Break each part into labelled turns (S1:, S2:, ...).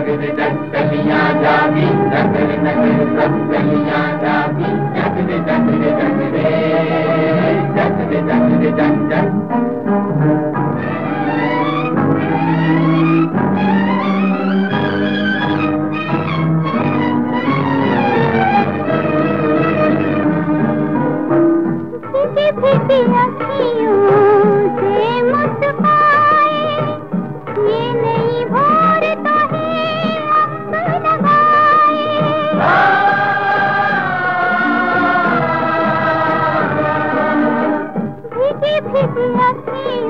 S1: डगर डग कलियाँ जागी डगर डगर सब कलियाँ जागी डगर डगर डगरे दिया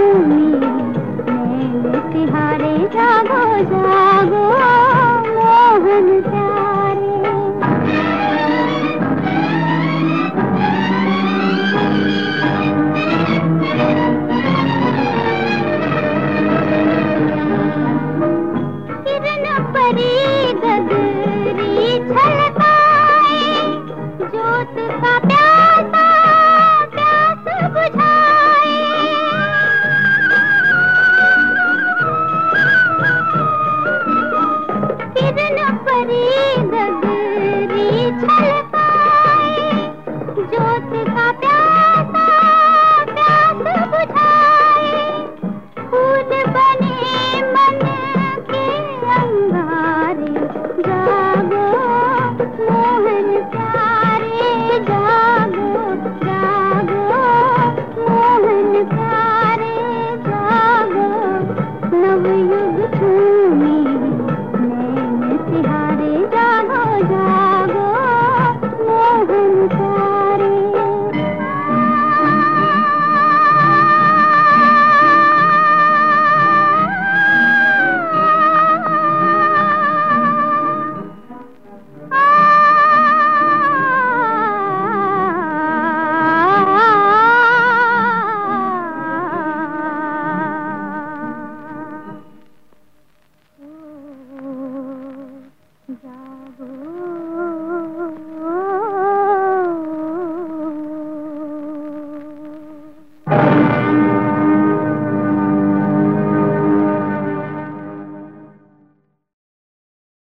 S1: चलता